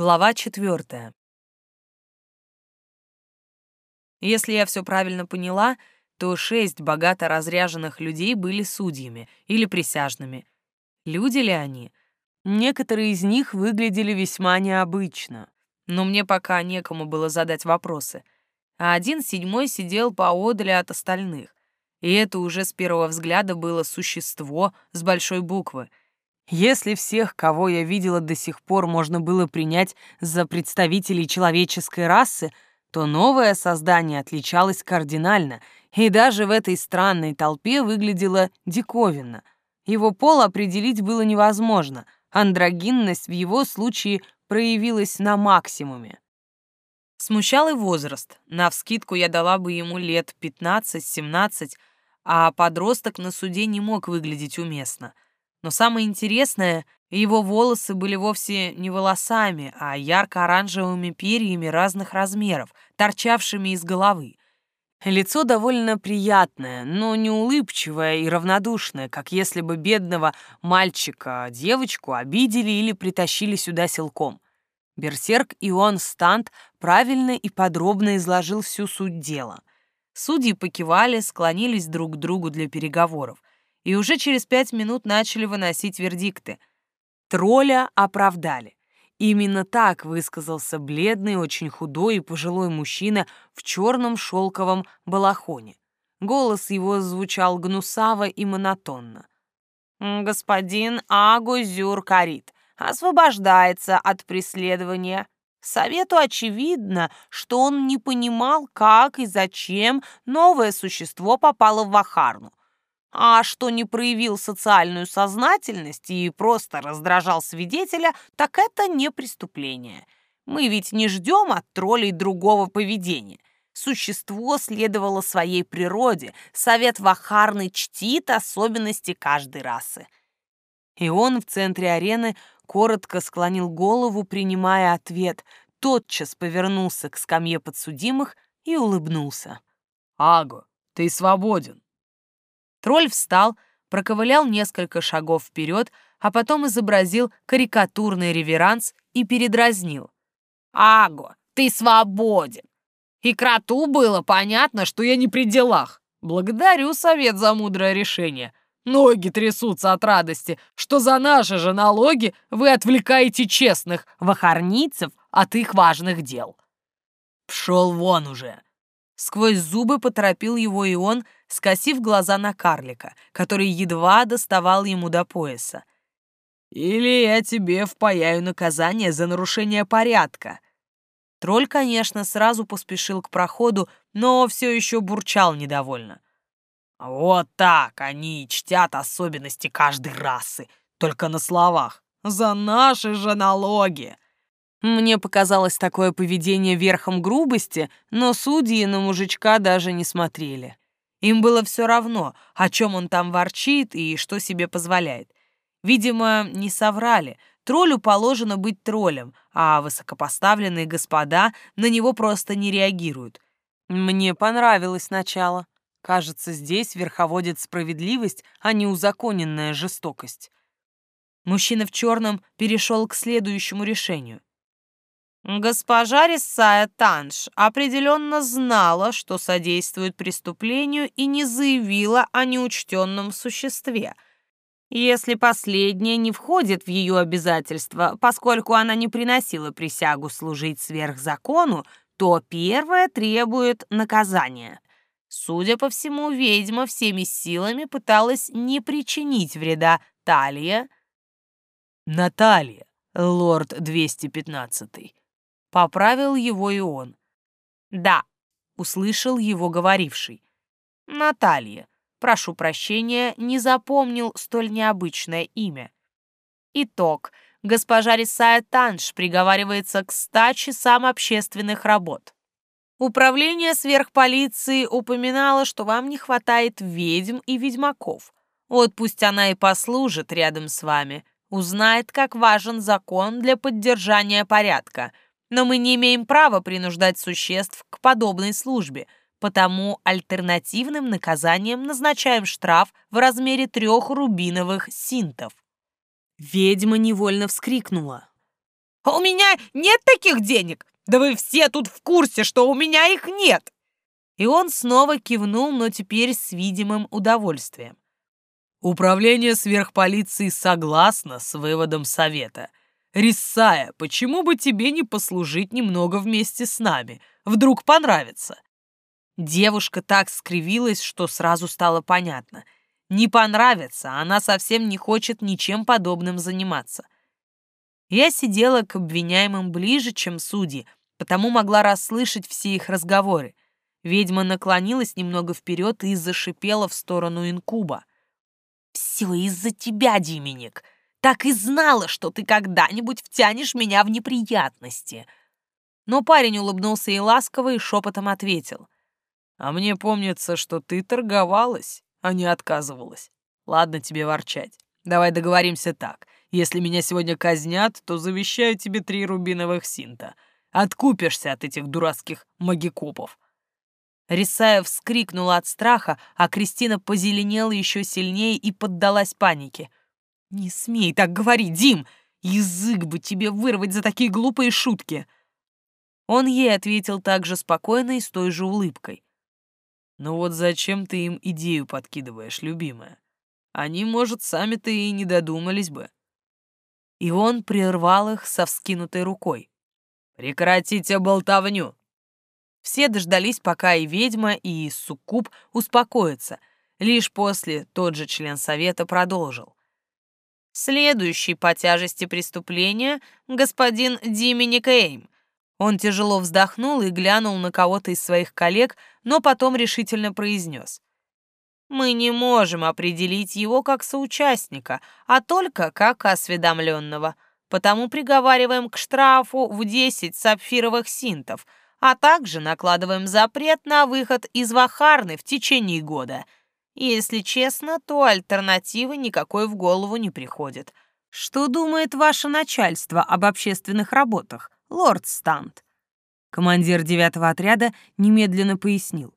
Глава четвертая. Если я все правильно поняла, то шесть богато разряженных людей были судьями или присяжными. Люди ли они? Некоторые из них выглядели весьма необычно, но мне пока некому было задать вопросы. А один седьмой сидел поодаль от остальных. И это уже с первого взгляда было существо с большой буквы — если всех, кого я видела до сих пор, можно было принять за представителей человеческой расы, то новое создание отличалось кардинально и даже в этой странной толпе выглядело диковинно. Его пол определить было невозможно, андрогинность в его случае проявилась на максимуме. Смущал и возраст. Навскидку я дала бы ему лет 15-17, а подросток на суде не мог выглядеть уместно — но самое интересное, его волосы были вовсе не волосами, а ярко-оранжевыми перьями разных размеров, торчавшими из головы. Лицо довольно приятное, но не улыбчивое и равнодушное, как если бы бедного мальчика, девочку обидели или притащили сюда силком. Берсерк Иоанн Стант правильно и подробно изложил всю суть дела. Судьи покивали, склонились друг к другу для переговоров и уже через пять минут начали выносить вердикты. Тролля оправдали. Именно так высказался бледный, очень худой и пожилой мужчина в черном шелковом балахоне. Голос его звучал гнусаво и монотонно. «Господин Агузюр Карит освобождается от преследования. Совету очевидно, что он не понимал, как и зачем новое существо попало в Вахарну. А что не проявил социальную сознательность и просто раздражал свидетеля, так это не преступление. Мы ведь не ждем от троллей другого поведения. Существо следовало своей природе, совет Вахарны чтит особенности каждой расы. И он в центре арены коротко склонил голову, принимая ответ, тотчас повернулся к скамье подсудимых и улыбнулся. «Аго, ты свободен!» Тролль встал, проковылял несколько шагов вперед, а потом изобразил карикатурный реверанс и передразнил. «Аго, ты свободен!» И кроту было понятно, что я не при делах. Благодарю совет за мудрое решение. Ноги трясутся от радости, что за наши же налоги вы отвлекаете честных вахарницев от их важных дел. Пшел вон уже. Сквозь зубы поторопил его и он, скосив глаза на карлика, который едва доставал ему до пояса. «Или я тебе впаяю наказание за нарушение порядка». Тролль, конечно, сразу поспешил к проходу, но все еще бурчал недовольно. «Вот так они чтят особенности каждой расы, только на словах. За наши же налоги!» Мне показалось такое поведение верхом грубости, но судьи на мужичка даже не смотрели. Им было все равно, о чем он там ворчит и что себе позволяет. Видимо, не соврали. Троллю положено быть троллем, а высокопоставленные господа на него просто не реагируют. Мне понравилось начало. Кажется, здесь верховодит справедливость, а не узаконенная жестокость. Мужчина в черном перешел к следующему решению. Госпожа Рисая Танш определенно знала, что содействует преступлению и не заявила о неучтенном существе. Если последнее не входит в ее обязательства, поскольку она не приносила присягу служить сверхзакону, то первое требует наказания. Судя по всему, ведьма всеми силами пыталась не причинить вреда Талия. Наталья, лорд 215. Поправил его и он. «Да», — услышал его говоривший. «Наталья, прошу прощения, не запомнил столь необычное имя». Итог. Госпожа Рисая Танш приговаривается к ста часам общественных работ. Управление сверхполиции упоминало, что вам не хватает ведьм и ведьмаков. Вот пусть она и послужит рядом с вами, узнает, как важен закон для поддержания порядка — но мы не имеем права принуждать существ к подобной службе, потому альтернативным наказанием назначаем штраф в размере трех рубиновых синтов. Ведьма невольно вскрикнула. «А у меня нет таких денег! Да вы все тут в курсе, что у меня их нет!» И он снова кивнул, но теперь с видимым удовольствием. Управление сверхполиции согласно с выводом совета. Рисая, почему бы тебе не послужить немного вместе с нами? Вдруг понравится. Девушка так скривилась, что сразу стало понятно. Не понравится, она совсем не хочет ничем подобным заниматься. Я сидела к обвиняемым ближе, чем судьи, потому могла расслышать все их разговоры. Ведьма наклонилась немного вперед и зашипела в сторону инкуба. «Все из-за тебя, Диминик. Так и знала, что ты когда-нибудь втянешь меня в неприятности». Но парень улыбнулся и ласково, и шепотом ответил. «А мне помнится, что ты торговалась, а не отказывалась. Ладно тебе ворчать. Давай договоримся так. Если меня сегодня казнят, то завещаю тебе три рубиновых синта. Откупишься от этих дурацких магикопов. Рисая вскрикнула от страха, а Кристина позеленела еще сильнее и поддалась панике. «Не смей так говорить, Дим! Язык бы тебе вырвать за такие глупые шутки!» Он ей ответил так же спокойно и с той же улыбкой. «Ну вот зачем ты им идею подкидываешь, любимая? Они, может, сами-то и не додумались бы». И он прервал их со вскинутой рукой. «Прекратите болтовню! Все дождались, пока и ведьма, и суккуб успокоятся. Лишь после тот же член совета продолжил. Следующий по тяжести преступления — господин Диминик Эйм. Он тяжело вздохнул и глянул на кого-то из своих коллег, но потом решительно произнес. «Мы не можем определить его как соучастника, а только как осведомленного, потому приговариваем к штрафу в 10 сапфировых синтов — а также накладываем запрет на выход из Вахарны в течение года. Если честно, то альтернативы никакой в голову не приходит. Что думает ваше начальство об общественных работах, лорд Стант? Командир девятого отряда немедленно пояснил.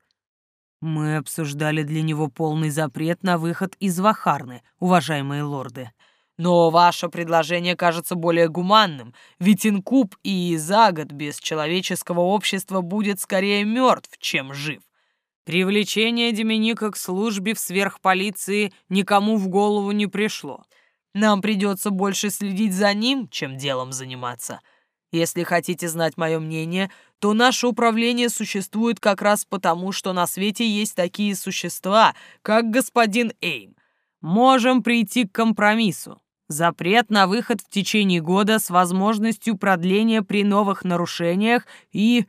Мы обсуждали для него полный запрет на выход из Вахарны, уважаемые лорды. Но ваше предложение кажется более гуманным, ведь инкуб и за год без человеческого общества будет скорее мертв, чем жив. Привлечение Деминика к службе в сверхполиции никому в голову не пришло. Нам придется больше следить за ним, чем делом заниматься. Если хотите знать мое мнение, то наше управление существует как раз потому, что на свете есть такие существа, как господин Эйм. Можем прийти к компромиссу. Запрет на выход в течение года с возможностью продления при новых нарушениях и...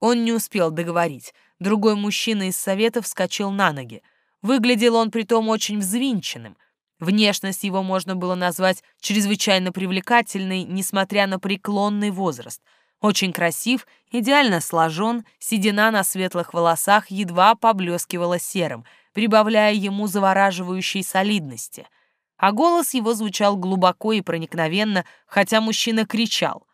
Он не успел договорить. Другой мужчина из совета вскочил на ноги. Выглядел он притом очень взвинченным. Внешность его можно было назвать чрезвычайно привлекательной, несмотря на преклонный возраст. Очень красив, идеально сложен, седина на светлых волосах едва поблескивала серым, прибавляя ему завораживающей солидности — а голос его звучал глубоко и проникновенно, хотя мужчина кричал.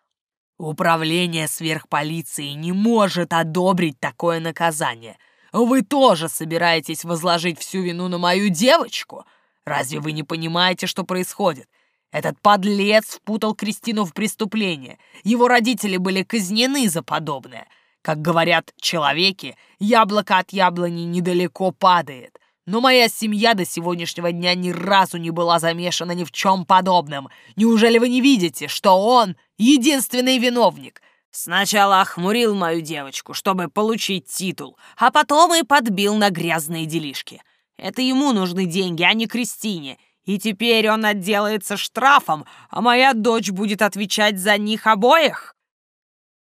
«Управление сверхполиции не может одобрить такое наказание. Вы тоже собираетесь возложить всю вину на мою девочку? Разве вы не понимаете, что происходит? Этот подлец впутал Кристину в преступление. Его родители были казнены за подобное. Как говорят человеки, яблоко от яблони недалеко падает. Но моя семья до сегодняшнего дня ни разу не была замешана ни в чем подобном. Неужели вы не видите, что он единственный виновник? Сначала охмурил мою девочку, чтобы получить титул, а потом и подбил на грязные делишки. Это ему нужны деньги, а не Кристине. И теперь он отделается штрафом, а моя дочь будет отвечать за них обоих.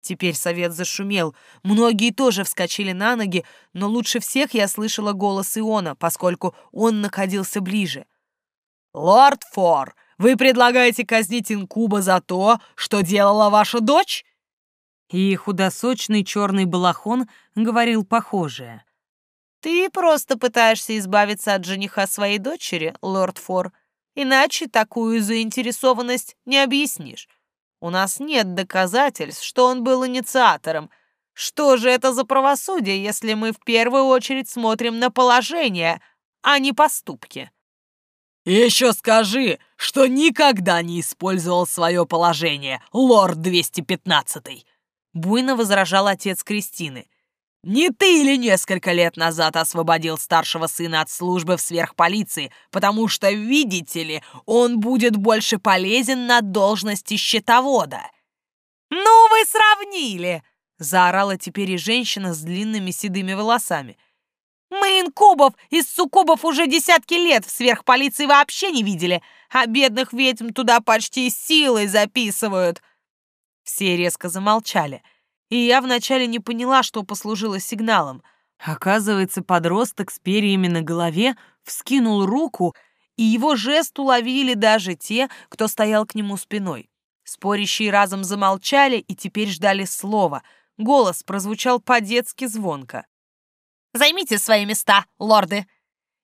Теперь совет зашумел. Многие тоже вскочили на ноги, но лучше всех я слышала голос Иона, поскольку он находился ближе. «Лорд Фор, вы предлагаете казнить инкуба за то, что делала ваша дочь?» И худосочный черный балахон говорил похожее. «Ты просто пытаешься избавиться от жениха своей дочери, лорд Фор, иначе такую заинтересованность не объяснишь. У нас нет доказательств, что он был инициатором. Что же это за правосудие, если мы в первую очередь смотрим на положение, а не поступки? Еще скажи, что никогда не использовал свое положение, лорд 215 Буйно возражал отец Кристины. Не ты или несколько лет назад освободил старшего сына от службы в сверхполиции, потому что, видите ли, он будет больше полезен на должности счетовода. «Ну вы сравнили!» — заорала теперь и женщина с длинными седыми волосами. «Мы инкубов из суккубов уже десятки лет в сверхполиции вообще не видели, а бедных ведьм туда почти силой записывают!» Все резко замолчали — и я вначале не поняла, что послужило сигналом. Оказывается, подросток с перьями на голове вскинул руку, и его жест уловили даже те, кто стоял к нему спиной. Спорящие разом замолчали и теперь ждали слова. Голос прозвучал по-детски звонко. «Займите свои места, лорды!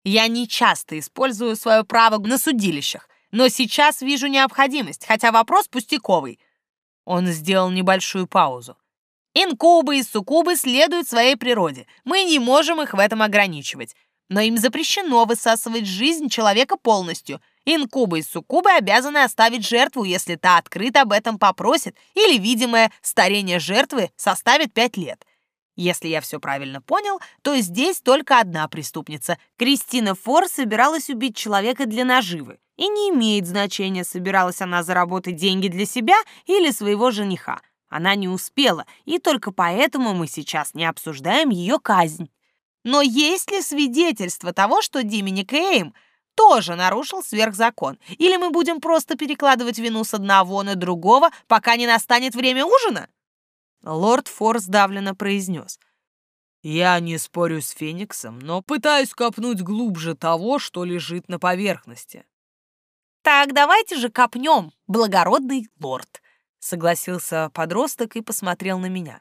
Я не часто использую свое право на судилищах, но сейчас вижу необходимость, хотя вопрос пустяковый». Он сделал небольшую паузу. Инкубы и суккубы следуют своей природе. Мы не можем их в этом ограничивать. Но им запрещено высасывать жизнь человека полностью. Инкубы и суккубы обязаны оставить жертву, если та открыто об этом попросит, или видимое старение жертвы составит пять лет. Если я все правильно понял, то здесь только одна преступница. Кристина Фор собиралась убить человека для наживы. И не имеет значения, собиралась она заработать деньги для себя или своего жениха. Она не успела, и только поэтому мы сейчас не обсуждаем ее казнь. Но есть ли свидетельство того, что Диминик Эйм тоже нарушил сверхзакон? Или мы будем просто перекладывать вину с одного на другого, пока не настанет время ужина?» Лорд Форс давленно произнес. «Я не спорю с Фениксом, но пытаюсь копнуть глубже того, что лежит на поверхности». «Так давайте же копнем, благородный лорд», согласился подросток и посмотрел на меня.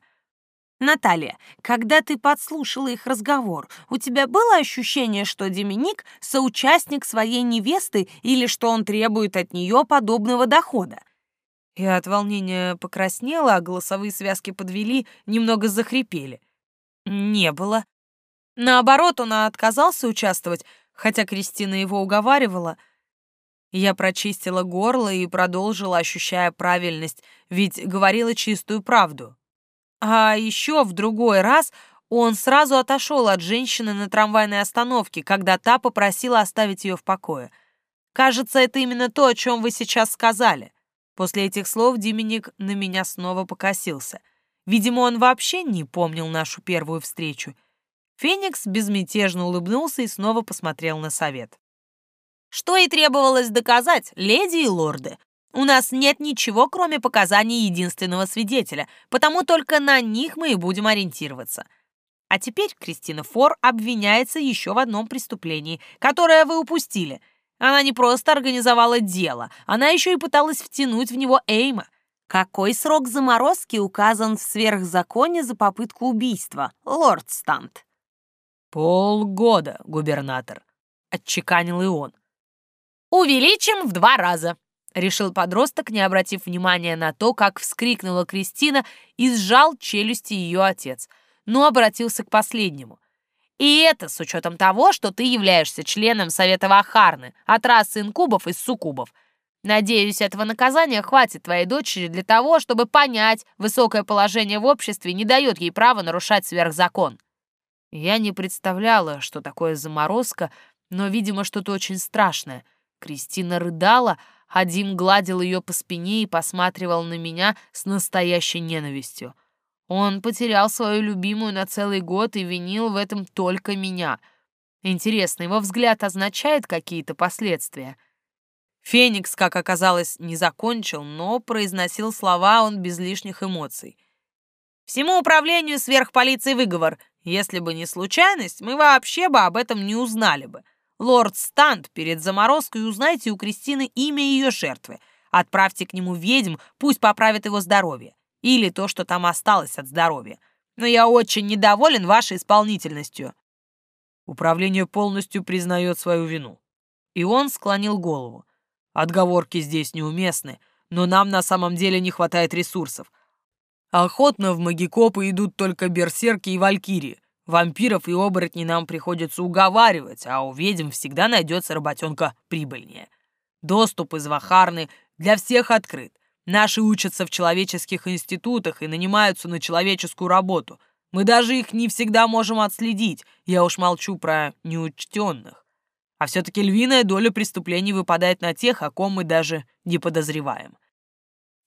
Наталья, когда ты подслушала их разговор, у тебя было ощущение, что Деминик — соучастник своей невесты или что он требует от нее подобного дохода? Я от волнения покраснела, а голосовые связки подвели, немного захрипели. Не было. Наоборот, он отказался участвовать, хотя Кристина его уговаривала — я прочистила горло и продолжила, ощущая правильность, ведь говорила чистую правду. А еще в другой раз он сразу отошел от женщины на трамвайной остановке, когда та попросила оставить ее в покое. Кажется, это именно то, о чем вы сейчас сказали. После этих слов Диминик на меня снова покосился. Видимо, он вообще не помнил нашу первую встречу. Феникс безмятежно улыбнулся и снова посмотрел на совет. Что и требовалось доказать, леди и лорды. У нас нет ничего, кроме показаний единственного свидетеля, потому только на них мы и будем ориентироваться. А теперь Кристина Фор обвиняется еще в одном преступлении, которое вы упустили. Она не просто организовала дело, она еще и пыталась втянуть в него Эйма. Какой срок заморозки указан в сверхзаконе за попытку убийства, лорд Стант? «Полгода, губернатор», — отчеканил и он. «Увеличим в два раза», — решил подросток, не обратив внимания на то, как вскрикнула Кристина и сжал челюсти ее отец, но обратился к последнему. «И это с учетом того, что ты являешься членом Совета Вахарны от расы инкубов и суккубов. Надеюсь, этого наказания хватит твоей дочери для того, чтобы понять, высокое положение в обществе не дает ей права нарушать сверхзакон». Я не представляла, что такое заморозка, но, видимо, что-то очень страшное — Кристина рыдала, а Дим гладил ее по спине и посматривал на меня с настоящей ненавистью. Он потерял свою любимую на целый год и винил в этом только меня. Интересно, его взгляд означает какие-то последствия? Феникс, как оказалось, не закончил, но произносил слова он без лишних эмоций. «Всему управлению сверхполиции выговор. Если бы не случайность, мы вообще бы об этом не узнали бы. Лорд Стант, перед заморозкой узнайте у Кристины имя ее жертвы. Отправьте к нему ведьм, пусть поправит его здоровье. Или то, что там осталось от здоровья. Но я очень недоволен вашей исполнительностью. Управление полностью признает свою вину. И он склонил голову. Отговорки здесь неуместны, но нам на самом деле не хватает ресурсов. Охотно в магикопы идут только берсерки и валькирии. Вампиров и оборотней нам приходится уговаривать, а у ведьм всегда найдется работенка прибыльнее. Доступ из Вахарны для всех открыт. Наши учатся в человеческих институтах и нанимаются на человеческую работу. Мы даже их не всегда можем отследить, я уж молчу про неучтенных. А все-таки львиная доля преступлений выпадает на тех, о ком мы даже не подозреваем.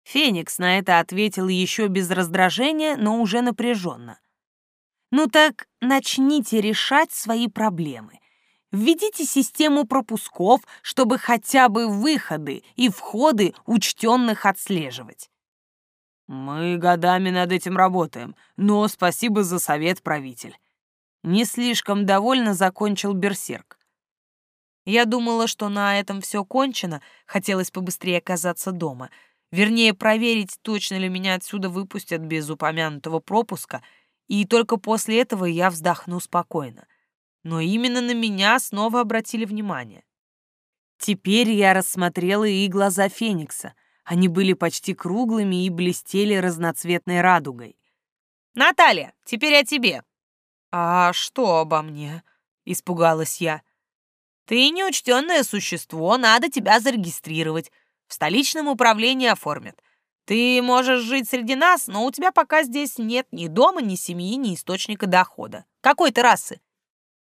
Феникс на это ответил еще без раздражения, но уже напряженно. «Ну так начните решать свои проблемы. Введите систему пропусков, чтобы хотя бы выходы и входы учтенных отслеживать». «Мы годами над этим работаем, но спасибо за совет, правитель». Не слишком довольно закончил Берсерк. Я думала, что на этом все кончено, хотелось побыстрее оказаться дома — Вернее, проверить, точно ли меня отсюда выпустят без упомянутого пропуска, и только после этого я вздохну спокойно. Но именно на меня снова обратили внимание. Теперь я рассмотрела и глаза Феникса. Они были почти круглыми и блестели разноцветной радугой. «Наталья, теперь о тебе». «А что обо мне?» — испугалась я. «Ты неучтенное существо, надо тебя зарегистрировать. В столичном управлении оформят. Ты можешь жить среди нас, но у тебя пока здесь нет ни дома, ни семьи, ни источника дохода. Какой ты расы?»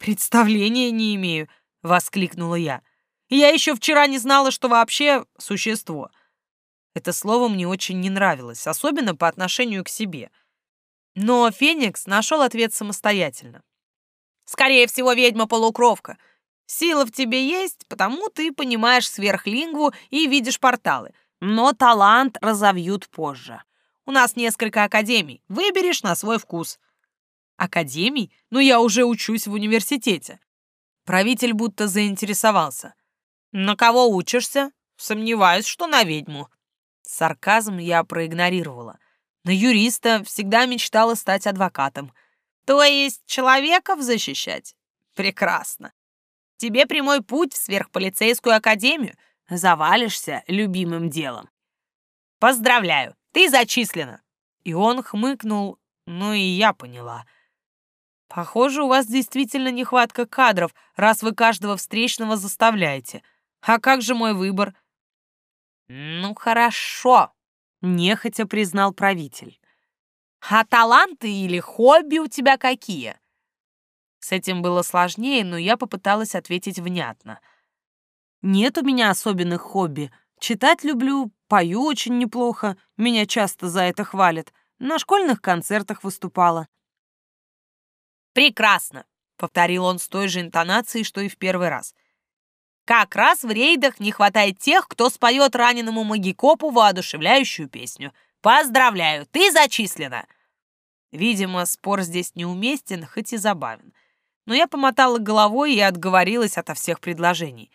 «Представления не имею», — воскликнула я. «Я еще вчера не знала, что вообще существо». Это слово мне очень не нравилось, особенно по отношению к себе. Но Феникс нашел ответ самостоятельно. «Скорее всего, ведьма-полукровка. Сила в тебе есть, потому ты понимаешь сверхлингву и видишь порталы. Но талант разовьют позже. У нас несколько академий. Выберешь на свой вкус. Академий? Ну, я уже учусь в университете. Правитель будто заинтересовался. На кого учишься? Сомневаюсь, что на ведьму. Сарказм я проигнорировала. На юриста всегда мечтала стать адвокатом. То есть человеков защищать? Прекрасно. Тебе прямой путь в сверхполицейскую академию. Завалишься любимым делом. Поздравляю, ты зачислена. И он хмыкнул, ну и я поняла. Похоже, у вас действительно нехватка кадров, раз вы каждого встречного заставляете. А как же мой выбор? Ну, хорошо, нехотя признал правитель. А таланты или хобби у тебя какие? С этим было сложнее, но я попыталась ответить внятно. Нет у меня особенных хобби. Читать люблю, пою очень неплохо, меня часто за это хвалят. На школьных концертах выступала. «Прекрасно!» — повторил он с той же интонацией, что и в первый раз. «Как раз в рейдах не хватает тех, кто споет раненому магикопу воодушевляющую песню. Поздравляю, ты зачислена!» Видимо, спор здесь неуместен, хоть и забавен но я помотала головой и отговорилась ото всех предложений.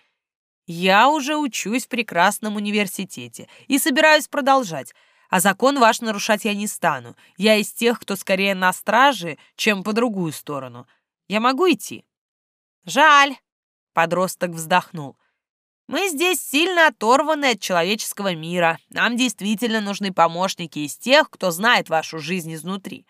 Я уже учусь в прекрасном университете и собираюсь продолжать, а закон ваш нарушать я не стану. Я из тех, кто скорее на страже, чем по другую сторону. Я могу идти? Жаль, подросток вздохнул. Мы здесь сильно оторваны от человеческого мира. Нам действительно нужны помощники из тех, кто знает вашу жизнь изнутри.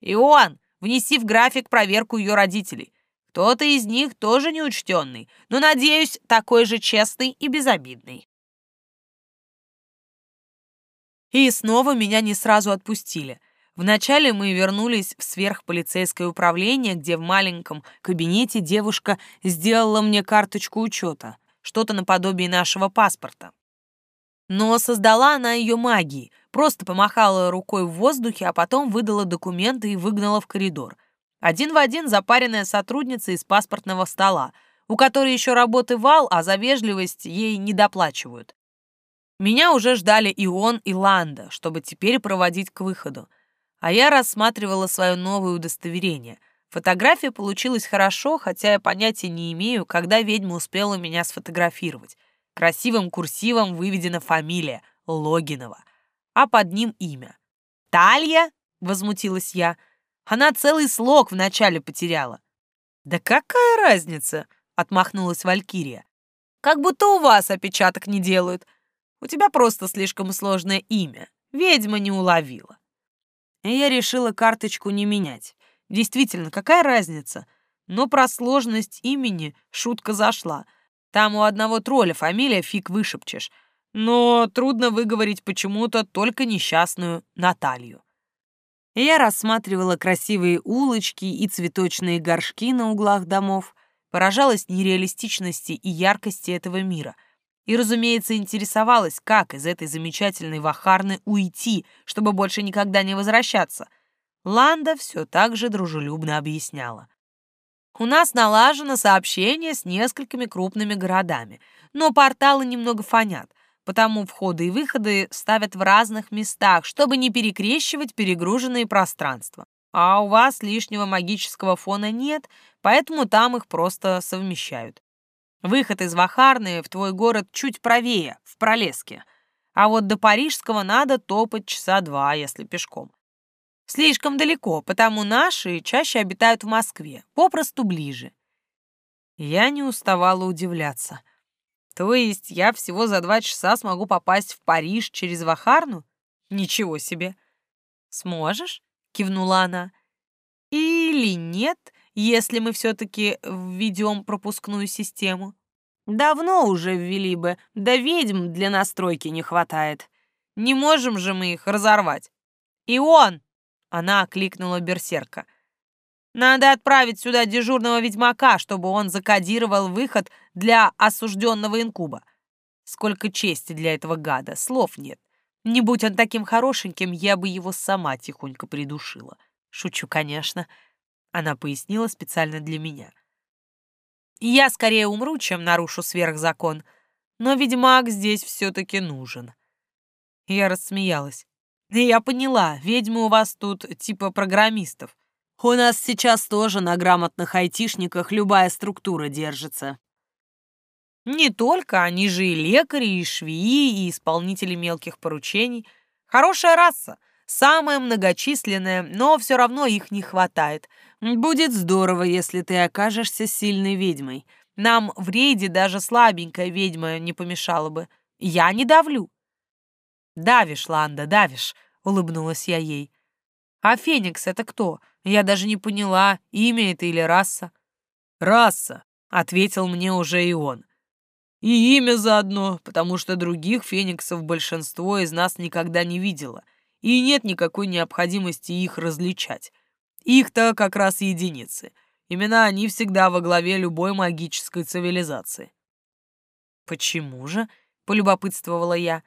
Иоанн, внеси в график проверку ее родителей. Кто-то из них тоже неучтенный, но, надеюсь, такой же честный и безобидный. И снова меня не сразу отпустили. Вначале мы вернулись в сверхполицейское управление, где в маленьком кабинете девушка сделала мне карточку учета, что-то наподобие нашего паспорта. Но создала она ее магией, просто помахала рукой в воздухе, а потом выдала документы и выгнала в коридор. Один в один запаренная сотрудница из паспортного стола, у которой еще работы вал, а за вежливость ей не доплачивают. Меня уже ждали и он, и Ланда, чтобы теперь проводить к выходу. А я рассматривала свое новое удостоверение. Фотография получилась хорошо, хотя я понятия не имею, когда ведьма успела меня сфотографировать. Красивым курсивом выведена фамилия — Логинова, а под ним имя. «Талья?» — возмутилась я — она целый слог вначале потеряла. «Да какая разница?» — отмахнулась Валькирия. «Как будто у вас опечаток не делают. У тебя просто слишком сложное имя. Ведьма не уловила». И я решила карточку не менять. Действительно, какая разница? Но про сложность имени шутка зашла. Там у одного тролля фамилия фиг вышепчешь. Но трудно выговорить почему-то только несчастную Наталью. Я рассматривала красивые улочки и цветочные горшки на углах домов, поражалась нереалистичности и яркости этого мира. И, разумеется, интересовалась, как из этой замечательной Вахарны уйти, чтобы больше никогда не возвращаться. Ланда все так же дружелюбно объясняла. У нас налажено сообщение с несколькими крупными городами, но порталы немного фонят потому входы и выходы ставят в разных местах, чтобы не перекрещивать перегруженные пространства. А у вас лишнего магического фона нет, поэтому там их просто совмещают. Выход из Вахарны в твой город чуть правее, в Пролеске. А вот до Парижского надо топать часа два, если пешком. Слишком далеко, потому наши чаще обитают в Москве, попросту ближе. Я не уставала удивляться — то есть я всего за два часа смогу попасть в Париж через Вахарну? Ничего себе. Сможешь? Кивнула она. Или нет, если мы все-таки введем пропускную систему? Давно уже ввели бы, да ведьм для настройки не хватает. Не можем же мы их разорвать. И он! Она окликнула берсерка. Надо отправить сюда дежурного ведьмака, чтобы он закодировал выход для осужденного инкуба. Сколько чести для этого гада, слов нет. Не будь он таким хорошеньким, я бы его сама тихонько придушила. Шучу, конечно. Она пояснила специально для меня. Я скорее умру, чем нарушу сверхзакон, но ведьмак здесь все-таки нужен. Я рассмеялась. Я поняла, ведьмы у вас тут типа программистов. У нас сейчас тоже на грамотных айтишниках любая структура держится. Не только, они же и лекари, и швеи, и исполнители мелких поручений. Хорошая раса, самая многочисленная, но все равно их не хватает. Будет здорово, если ты окажешься сильной ведьмой. Нам в рейде даже слабенькая ведьма не помешала бы. Я не давлю. «Давишь, Ланда, давишь», — улыбнулась я ей. «А Феникс — это кто? Я даже не поняла, имя это или раса». «Раса», — ответил мне уже и он. «И имя заодно, потому что других фениксов большинство из нас никогда не видело, и нет никакой необходимости их различать. Их-то как раз единицы. Именно они всегда во главе любой магической цивилизации». «Почему же?» — полюбопытствовала я.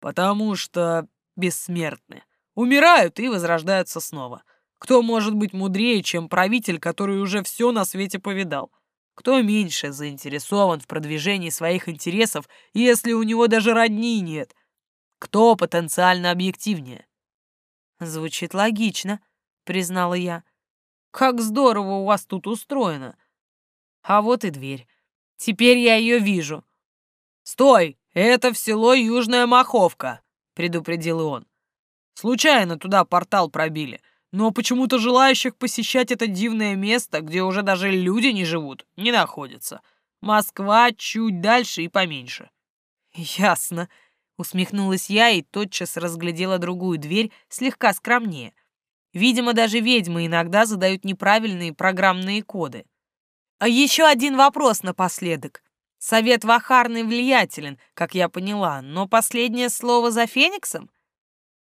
«Потому что бессмертны», Умирают и возрождаются снова. Кто может быть мудрее, чем правитель, который уже все на свете повидал? Кто меньше заинтересован в продвижении своих интересов, если у него даже родни нет? Кто потенциально объективнее? Звучит логично, признала я. Как здорово у вас тут устроено. А вот и дверь. Теперь я ее вижу. Стой, это в село Южная Маховка, предупредил он. Случайно туда портал пробили. Но почему-то желающих посещать это дивное место, где уже даже люди не живут, не находится. Москва чуть дальше и поменьше. Ясно. Усмехнулась я и тотчас разглядела другую дверь, слегка скромнее. Видимо, даже ведьмы иногда задают неправильные программные коды. А еще один вопрос напоследок. Совет Вахарный влиятелен, как я поняла, но последнее слово за Фениксом?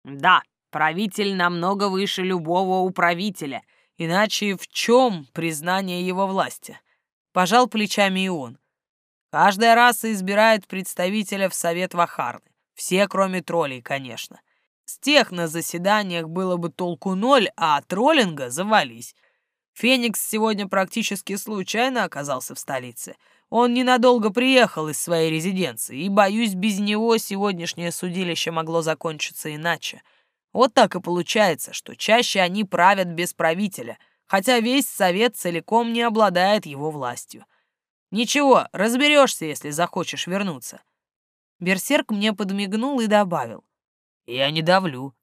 Да, правитель намного выше любого управителя, иначе в чем признание его власти? Пожал плечами и он. Каждая раса избирает представителя в совет Вахарны. Все, кроме троллей, конечно. С тех на заседаниях было бы толку ноль, а троллинга завались. Феникс сегодня практически случайно оказался в столице. Он ненадолго приехал из своей резиденции, и, боюсь, без него сегодняшнее судилище могло закончиться иначе. Вот так и получается, что чаще они правят без правителя, хотя весь совет целиком не обладает его властью. Ничего, разберешься, если захочешь вернуться. Берсерк мне подмигнул и добавил. Я не давлю.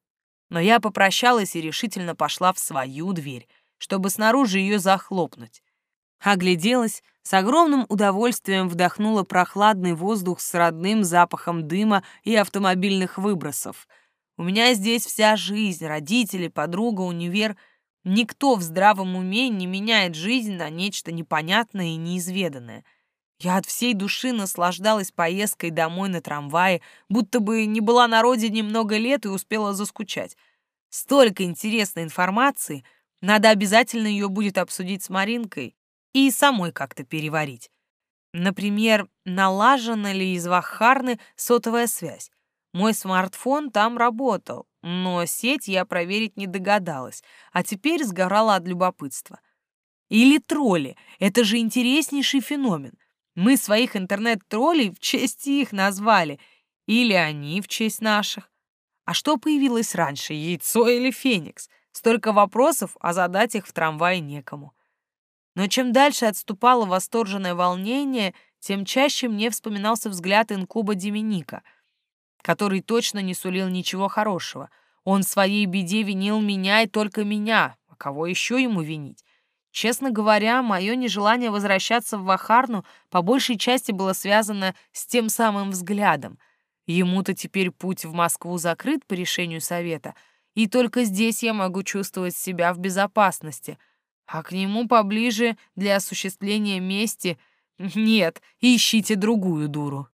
Но я попрощалась и решительно пошла в свою дверь, чтобы снаружи ее захлопнуть. Огляделась, с огромным удовольствием вдохнула прохладный воздух с родным запахом дыма и автомобильных выбросов. У меня здесь вся жизнь, родители, подруга, универ. Никто в здравом уме не меняет жизнь на нечто непонятное и неизведанное. Я от всей души наслаждалась поездкой домой на трамвае, будто бы не была на родине много лет и успела заскучать. Столько интересной информации, надо обязательно ее будет обсудить с Маринкой и самой как-то переварить. Например, налажена ли из Вахарны сотовая связь. Мой смартфон там работал, но сеть я проверить не догадалась, а теперь сгорала от любопытства. Или тролли. Это же интереснейший феномен. Мы своих интернет-троллей в честь их назвали. Или они в честь наших. А что появилось раньше, яйцо или феникс? Столько вопросов, а задать их в трамвае некому. Но чем дальше отступало восторженное волнение, тем чаще мне вспоминался взгляд инкуба Деминика, который точно не сулил ничего хорошего. Он в своей беде винил меня и только меня, а кого еще ему винить? Честно говоря, мое нежелание возвращаться в Вахарну по большей части было связано с тем самым взглядом. Ему-то теперь путь в Москву закрыт по решению совета, и только здесь я могу чувствовать себя в безопасности — а к нему поближе для осуществления мести нет, ищите другую дуру.